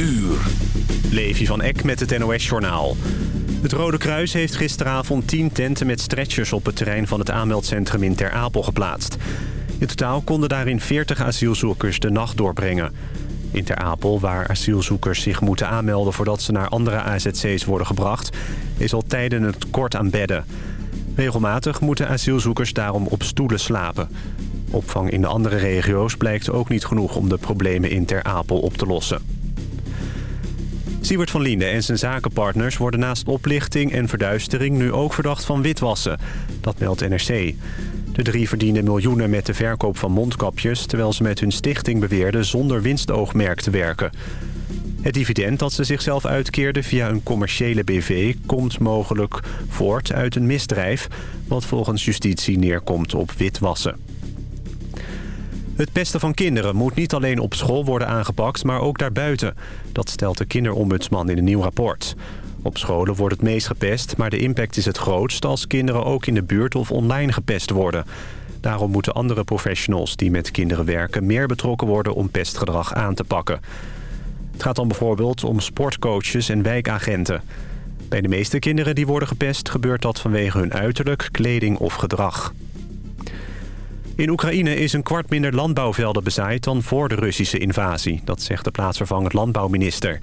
uur. Van Eck met het NOS-journaal. Het Rode Kruis heeft gisteravond 10 tenten met stretchers... op het terrein van het aanmeldcentrum in Ter Apel geplaatst. In totaal konden daarin 40 asielzoekers de nacht doorbrengen. In Ter Apel, waar asielzoekers zich moeten aanmelden... voordat ze naar andere AZC's worden gebracht... is al tijden het kort aan bedden. Regelmatig moeten asielzoekers daarom op stoelen slapen. Opvang in de andere regio's blijkt ook niet genoeg... om de problemen in Ter Apel op te lossen. Siewert van Liende en zijn zakenpartners worden naast oplichting en verduistering... nu ook verdacht van witwassen. Dat meldt NRC. De drie verdienden miljoenen met de verkoop van mondkapjes... terwijl ze met hun stichting beweerden zonder winstoogmerk te werken. Het dividend dat ze zichzelf uitkeerden via een commerciële BV... komt mogelijk voort uit een misdrijf... wat volgens justitie neerkomt op witwassen. Het pesten van kinderen moet niet alleen op school worden aangepakt, maar ook daarbuiten. Dat stelt de kinderombudsman in een nieuw rapport. Op scholen wordt het meest gepest, maar de impact is het grootst... als kinderen ook in de buurt of online gepest worden. Daarom moeten andere professionals die met kinderen werken... meer betrokken worden om pestgedrag aan te pakken. Het gaat dan bijvoorbeeld om sportcoaches en wijkagenten. Bij de meeste kinderen die worden gepest... gebeurt dat vanwege hun uiterlijk, kleding of gedrag. In Oekraïne is een kwart minder landbouwvelden bezaaid dan voor de Russische invasie. Dat zegt de plaatsvervangend landbouwminister.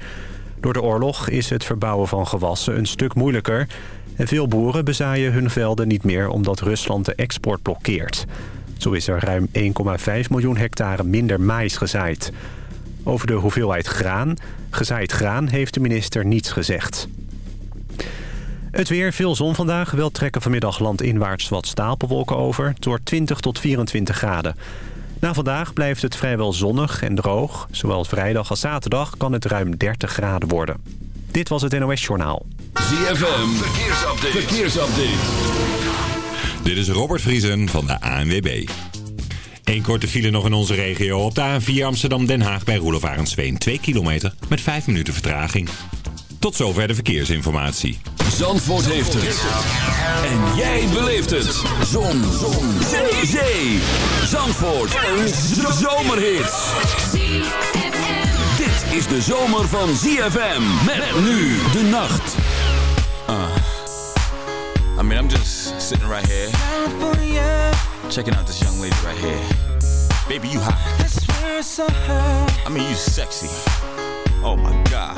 Door de oorlog is het verbouwen van gewassen een stuk moeilijker. En veel boeren bezaaien hun velden niet meer omdat Rusland de export blokkeert. Zo is er ruim 1,5 miljoen hectare minder mais gezaaid. Over de hoeveelheid graan, gezaaid graan, heeft de minister niets gezegd. Het weer, veel zon vandaag. Wel trekken vanmiddag landinwaarts wat stapelwolken over. Door 20 tot 24 graden. Na vandaag blijft het vrijwel zonnig en droog. Zowel vrijdag als zaterdag kan het ruim 30 graden worden. Dit was het NOS Journaal. ZFM, verkeersupdate. verkeersupdate. Dit is Robert Vriesen van de ANWB. Eén korte file nog in onze regio. Op de A4 Amsterdam-Den Haag bij Roelof Arendsveen. 2 kilometer met 5 minuten vertraging. Tot zover de verkeersinformatie. Zandvoort heeft het. En jij beleeft het. Zon. Zon. Zee. Zee. Zandvoort. Een zomerhit. Dit is de zomer van ZFM. Met nu de nacht. Uh, I mean, I'm just sitting right here. Checking out this young lady right here. Baby, you hot. I mean, you sexy. Oh my God.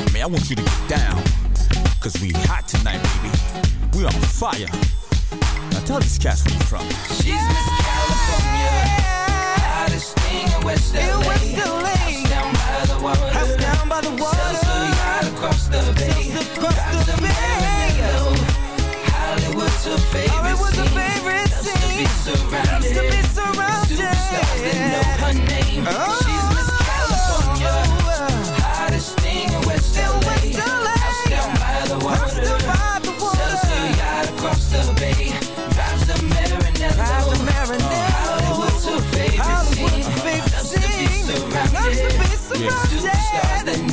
I mean, I want you to get down. Cause we hot tonight, baby. We on fire. Now tell these cats where you from. She's Miss California. Hottest thing in West LA. House down by the water. House down by the water. Sells her yacht across the bay. Sells across Drives the bay. Hollywood's her favorite Hollywood's her scene. favorite Loves to be surrounded. Loves to be surrounded. Superstars that know her name. Oh. She's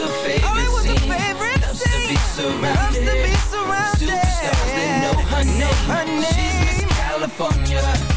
Her favorite oh, Hollywood's her scene. favorite Loves to be scene. surrounded. Loves to be surrounded. Superstars that know her name. her She's Miss. California.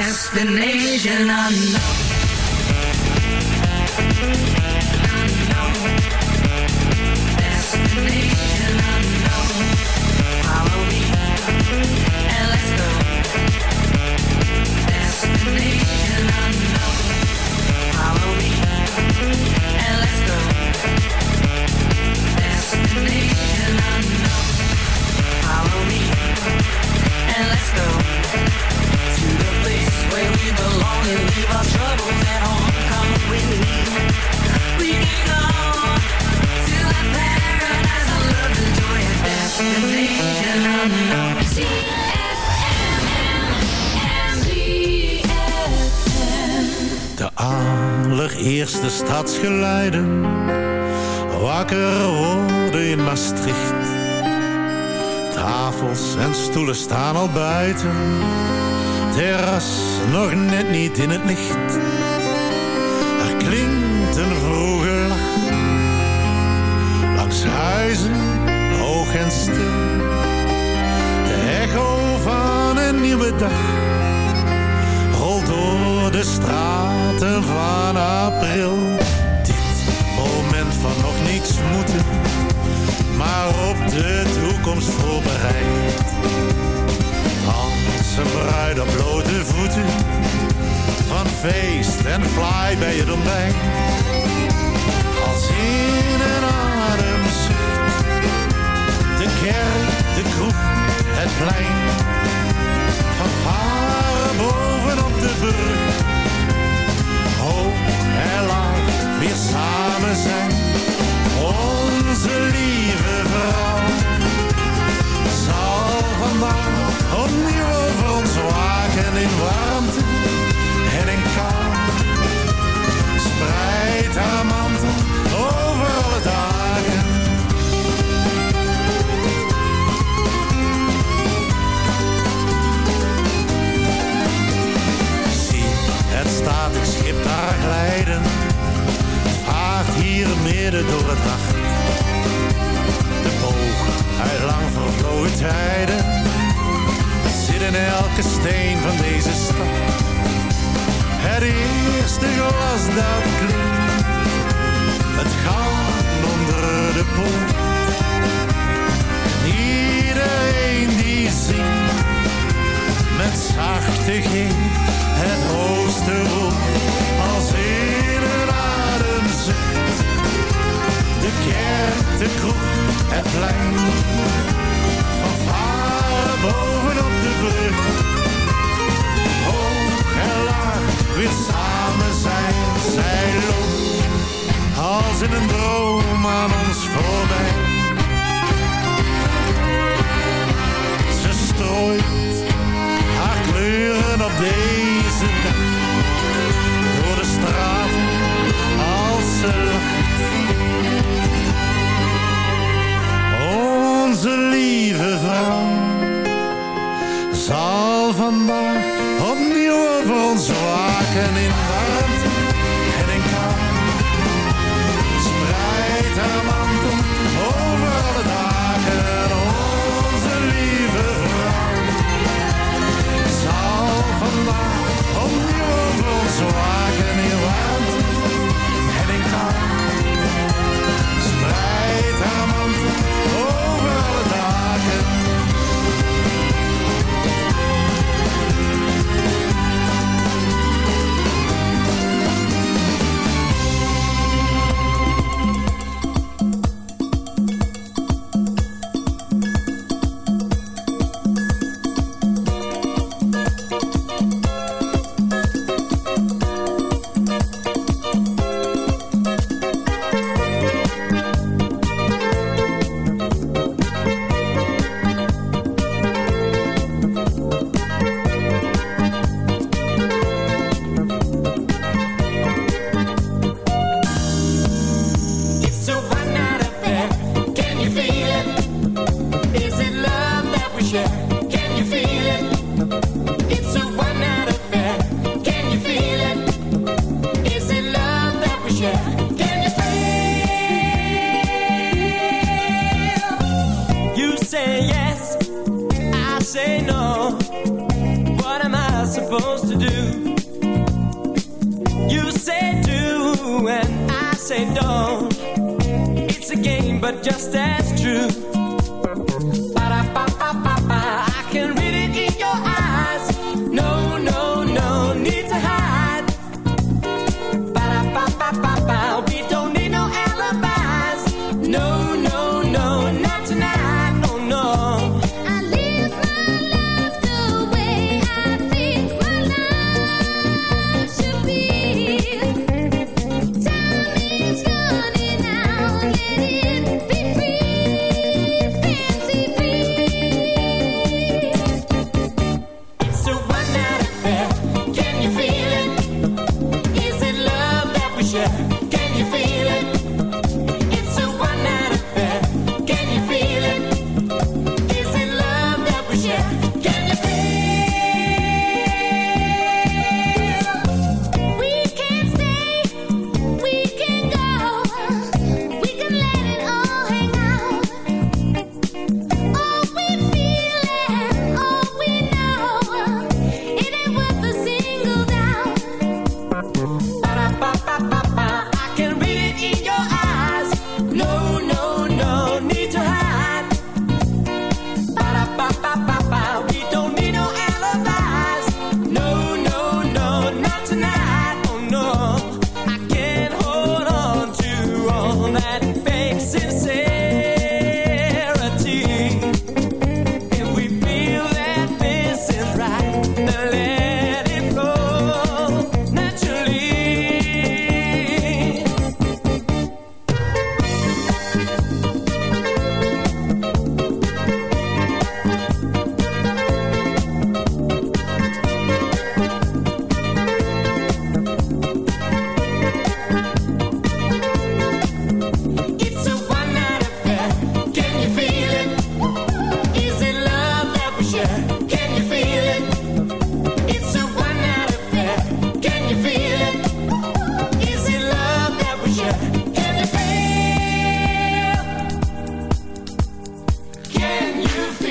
Destination unknown. In het licht.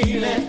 feeling.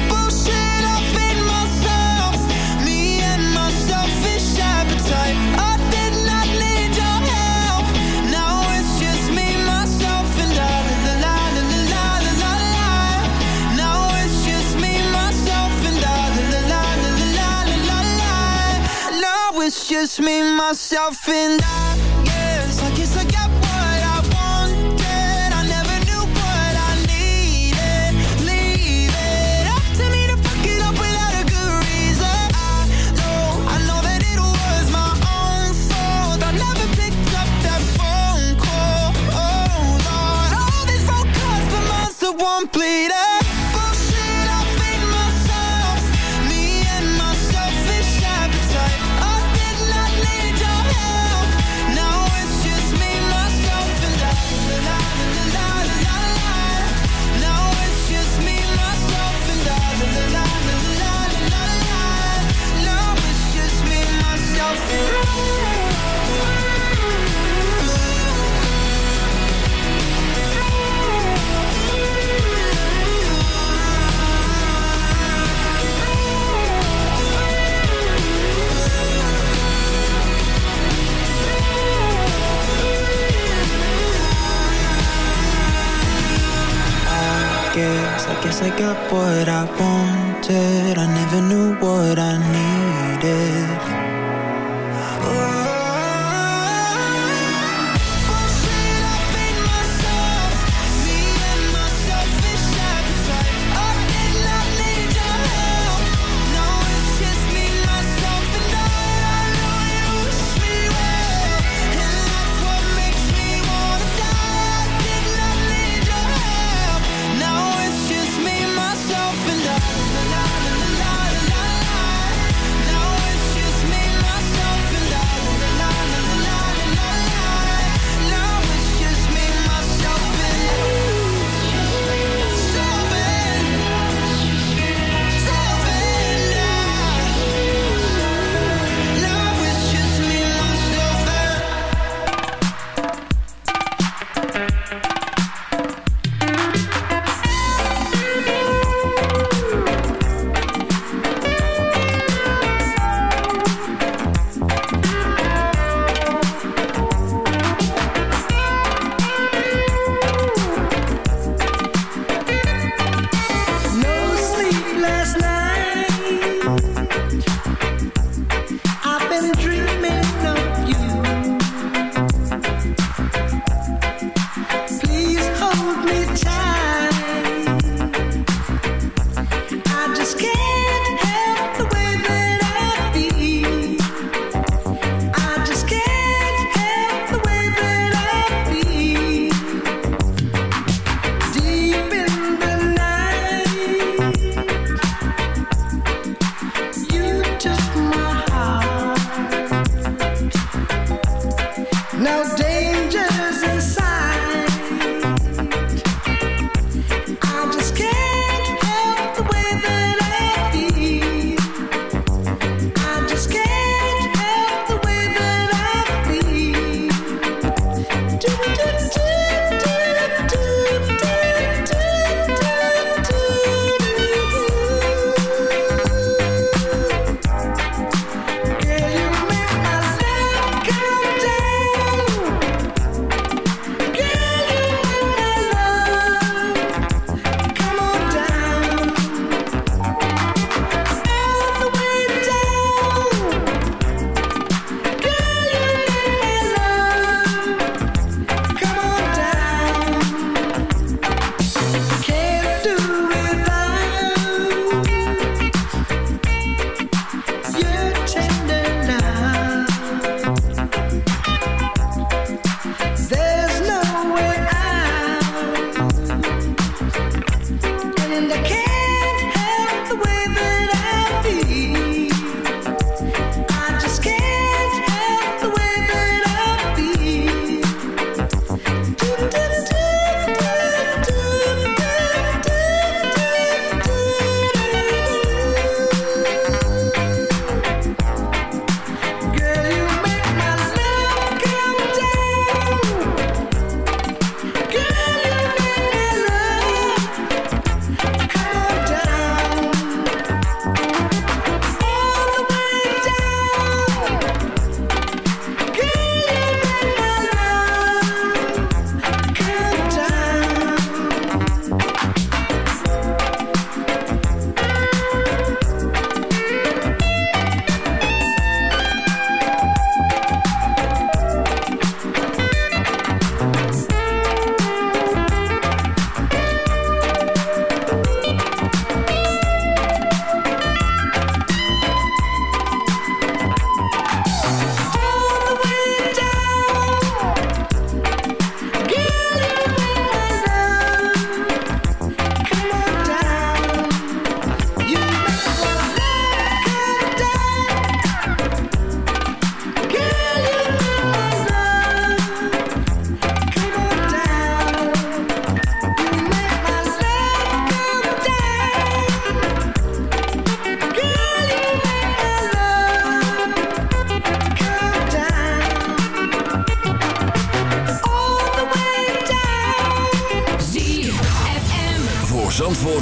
me, myself, and I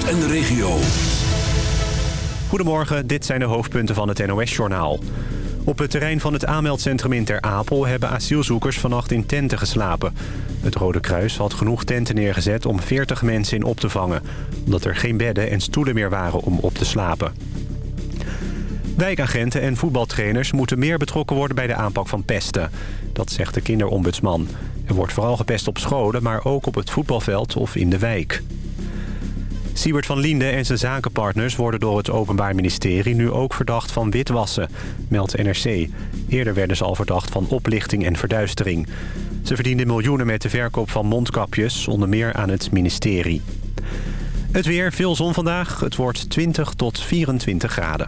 en de regio. Goedemorgen, dit zijn de hoofdpunten van het NOS-journaal. Op het terrein van het aanmeldcentrum in Ter Apel hebben asielzoekers vannacht in tenten geslapen. Het Rode Kruis had genoeg tenten neergezet om 40 mensen in op te vangen... omdat er geen bedden en stoelen meer waren om op te slapen. Wijkagenten en voetbaltrainers moeten meer betrokken worden bij de aanpak van pesten. Dat zegt de kinderombudsman. Er wordt vooral gepest op scholen, maar ook op het voetbalveld of in de wijk. Siebert van Liende en zijn zakenpartners worden door het Openbaar Ministerie nu ook verdacht van witwassen, meldt NRC. Eerder werden ze al verdacht van oplichting en verduistering. Ze verdienden miljoenen met de verkoop van mondkapjes, onder meer aan het ministerie. Het weer, veel zon vandaag. Het wordt 20 tot 24 graden.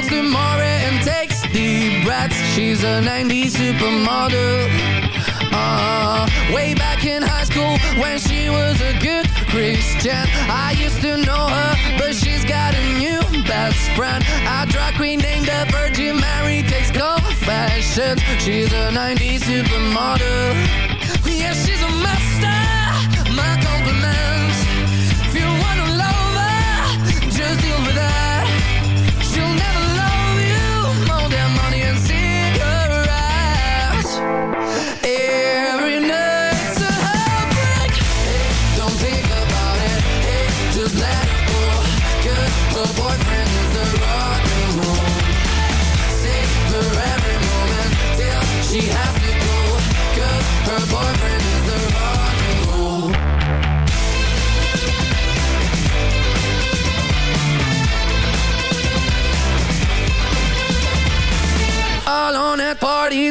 smells Amore and takes deep breaths. She's a 90s supermodel. Uh, Way back in high school when she was a good Christian. I used to know her, but she's got a new best friend. A drag queen named the Virgin Mary takes confessions. She's a 90s supermodel.